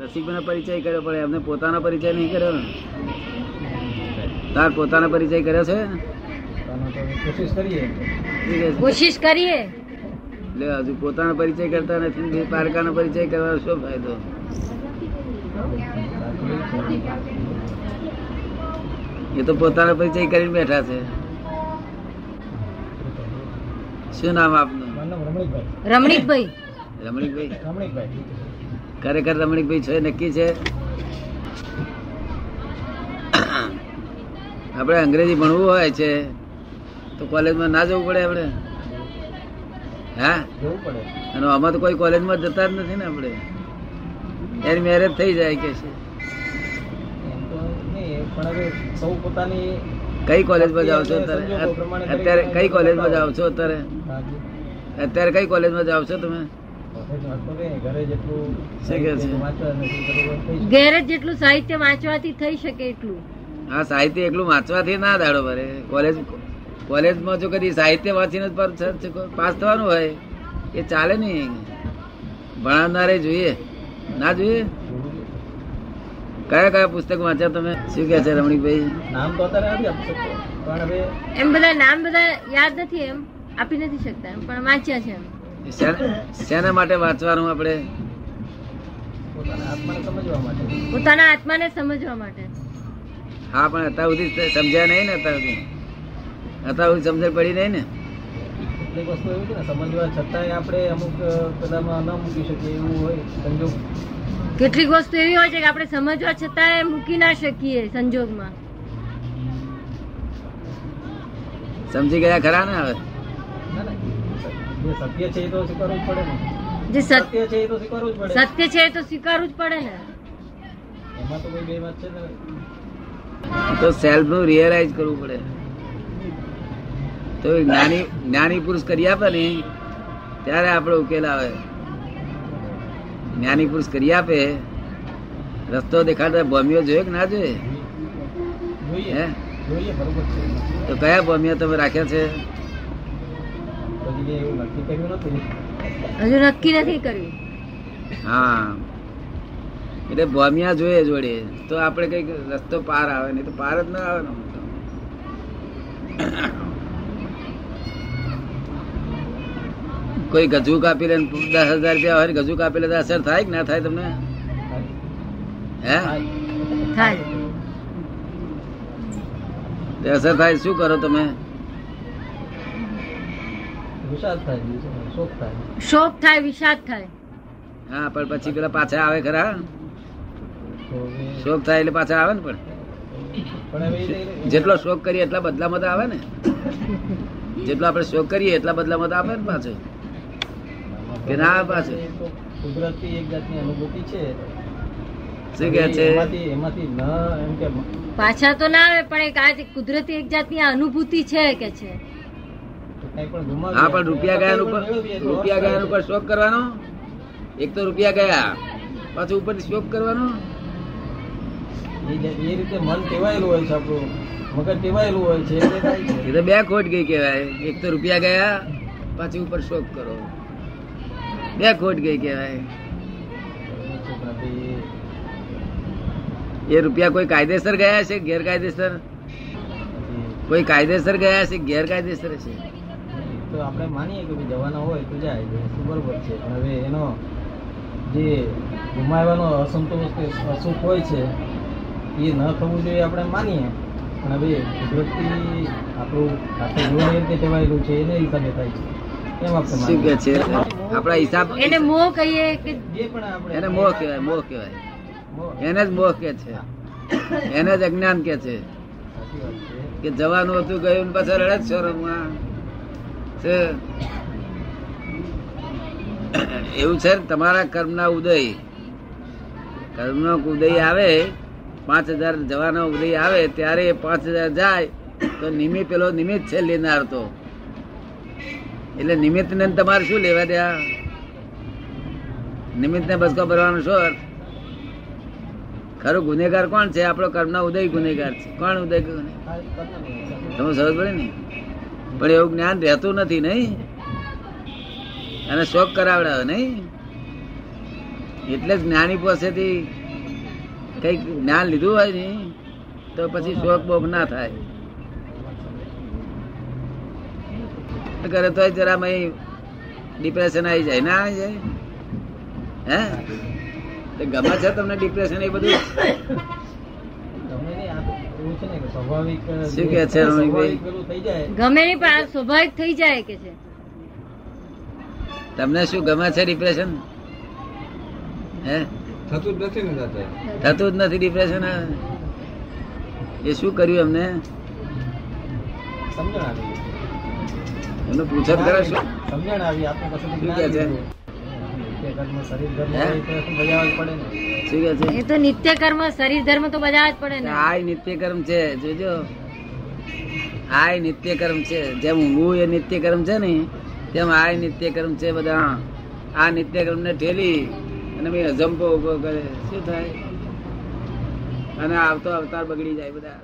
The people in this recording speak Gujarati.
રસિકભાઈ પરિચય કર્યો પણ એમને પોતાનો પરિચય નહીં કર્યો ને? તાર પોતાનો પરિચય કર્યો છે? કોશિશ કરીએ. કોશિશ કરીએ. એટલે હજુ પોતાનો પરિચય કરતા નથી પારકાનો પરિચય કરવાનો શું ફાયદો? એ તો પોતાનો પરિચય કરીને બેઠા છે. શું નામ આપનું? રમણીકભાઈ. રમણીકભાઈ. રમણીકભાઈ. રમણીકભાઈ. ખરેખર રમણીકભાઈ છે નક્કી છે? આપણે અંગ્રેજી ભણવું હોય છે તો કોલેજમાં ના જવું પડે આપણે? હા? જવું પડે. અને આમાં તો કોઈ કોલેજમાં જતા જ નથી ને આપણે? એની મેરેજ થઈ જાય કે છે. સૌ પોતાની કઈ કોલેજમાં જાઓ છો અત્યારે અત્યારે? કઈ કોલેજમાં જાઓ છો અત્યારે? અત્યારે કઈ કોલેજમાં જાઓ છો તમે? ઘરે જેટલું જ સાહિત્ય વાંચવાથી થઈ શકે એટલું. હા સાહિત્ય એટલું વાંચવાથી ના દાડો ભરે. કોલેજ કોલેજમાં જો કદી સાહિત્ય વાંચીને પાસ થવાનું હોય એ ચાલે નહીં. ભણાવનારે જોઈએ. ના જોઈએ? કયા કયા પુસ્તક વાંચ્યા તમે? શું કે છે રમણીકભાઈ? નામ તો પણ હવે એમ બધા નામ બધા યાદ નથી એમ આપી નથી શકતા એમ પણ વાંચ્યા છે એમ. શેના- માટે વાંચવાનું આપણે? પોતાના આત્માને સમજવા માટે. પોતાના આત્માને સમજવા માટે હા પણ અત્યાર સુધી સમજ્યા નહીં ને અત્યાર સુધી. અત્યાર સુધી સમજણ પડી નહીં ને? કેટલીક વસ્તુ એવી છે ને સમજવા છતાંય આપણે અમુક પેલામાં ન મૂકી શકીએ એવું હોય સંજોગ. કેટલીક વસ્તુ એવી હોય છે કે આપણે સમજવા છતાંય મૂકી ના શકીએ સંજોગમાં. સમજી ગયા ખરા ને હવે. જે સત્ય છે એ તો સ્વીકારવું જ પડે ને. જે સત્ય સત્ય છે એ તો સ્વીકારવું જ પડે. સત્ય છે એ તો સ્વીકારવું જ પડે ને. એમાં તો કોઈ બે વાત છે ને. તો સેલ્ફનું રિયલાઇઝ કરવું પડે. તો જ્ઞાની જ્ઞાની પુરુષ કરી આપે ને ત્યારે આપણે ઉકેલ આવે. જ્ઞાની પુરુષ કરી આપે રસ્તો દેખાડતા ભોમિયો જોયો કે ના જોઈએ? જોઈએ. હે? જોઈએ બરોબર છે. તો કયા ભોમિયા તમે રાખ્યા છે? પછી એવું નક્કી કર્યું નથી હજુ નક્કી નથી કર્યું. હા. એટલે ભોમિયા જોઈએ જોડે. તો આપણે કંઈક રસ્તો પાર આવે નહીં તો પાર જ ના આવે કોઈ ગજુ કાપી લે દસ હજાર રૂપિયા હોય ગજુ કાપી લે અસર થાય કે ના થાય તમને? હે? થાય. અસર થાય શું કરો તમે? વિષાદ થાય શું? શોક થાય. શોક થાય વિષાદ થાય. હા પણ પછી પેલા પાછા આવે ખરા. શોક થાય એટલે પાછા આવે ને પણ. જેટલો શોક કરીએ એટલા બદલામાં તો આવે ને. જેટલો આપણે શોક કરીએ એટલા બદલામાં તો આવે ને પાછો. કે ના આવે પાછો. કુદરતી એક જાતની અનુભૂતિ છે. શું કે છે? એમાંથી એમાંથી ન એમ કે પાછા તો ના આવે પણ એક આ કુદરતી એક જાતની અનુભૂતિ છે કે છે? હા પણ રૂપિયા ગયા ઉપર રૂપિયા ગયા ઉપર શોક કરવાનો? એક તો રૂપિયા ગયા પાછું ઉપર શોક કરવાનો? એ રીતે મન ટેવાયેલું હોય છે આપણું. મગજ ટેવાયેલું હોય છે એ તો બે ખોટ ગઈ કહેવાય. એક તો રૂપિયા ગયા પાછી ઉપર શોક કરો. બે ખોટ ગઈ કહેવાય. એ રૂપિયા કોઈ કાયદેસર ગયા છે ગેરકાયદેસર? કોઈ કાયદેસર ગયા છે ગેરકાયદેસર છે? તો આપણે માનીએ કે ભાઈ જવાના હોય તો જાય શું બરોબર છે. પણ હવે એનો જે ગુમાવવાનો અસંતોષ કે અસુખ હોય છે એ ન થવું જોઈએ આપણે માનીએ. પણ હવે કુદરતી આપણું આખું જોવા રીતે ટેવાયેલું છે એને હિસાબે થાય છે. એમ આપણે શું કે છે? આપણા હિસાબ એને મોહ કહીએ કે જે પણ આપણે એને મોહ કહેવાય મોહ કહેવાય. એને જ મોહ કે છે. એને જ અજ્ઞાન કે છે. કે જવાનું હતું ગયું પાછળ પાછા રડે જ શોરૂમમાં. એવું છે ને તમારા કર્મના ઉદય. કર્મનો ઉદય આવે પાંચ હજાર જવાનો ઉદય આવે ત્યારે પાંચ હજાર જાય તો નિમિત્ત પેલો નિમિત્ત છે લેનાર તો. એટલે નિમિત્ત ને તમારે શું લેવા ત્યાં નિમિત્ત ને બસકો ભરવાનો શું? ખરો ગુનેગાર કોણ છે? આપણો કર્મના ઉદય ગુનેગાર છે. કોણ ઉદય. તમે સમજ પડે ને? પણ એવું જ્ઞાન રહેતું નથી નહીં? અને શોખ કરાવડાવે નહીં? એટલે જ જ્ઞાની પાસેથી કંઈક જ્ઞાન લીધું હોય ને તો પછી શોખ બોખ ના થાય. કરે તો જરા ડિપ્રેશન આવી જાય ના આવી જાય? હે? ગમે છે તમને ડિપ્રેશન એ બધું? નહીં, કે છે ગમે નહીં પણ સ્વાભાવિક થઈ જાય કે છે? તમને શું ગમે છે ડિપ્રેશન હે? થતું જ નથી ને થતું જ નથી ડિપ્રેશન એ શું કર્યું અમને સમજણ આવી એમને પૂછો જ ખરા શું? સમજણ આવી આપણા પાસેથી શું કહે છે? જ્ઞાન લીધું. નિત્ય કર્મ શરીર ધર્મ હે? હોય તો શું બજાવવા જ પડે ને. શું કે છે? એ તો નિત્ય કર્મ શરીર ધર્મ તો બધા જ પડે ને. આ નિત્ય કર્મ છે જોજો. આ નિત્ય કર્મ છે. જેમ ઊંઘવું એ નિત્ય કર્મ છે ને તેમ આ નિત્ય કર્મ છે બધા. આ નિત્ય કર્મ ને ઠેલી અને મેં અજંપો ઊભો કરે. શું થાય? અને આવતો અવતાર બગડી જાય બધા.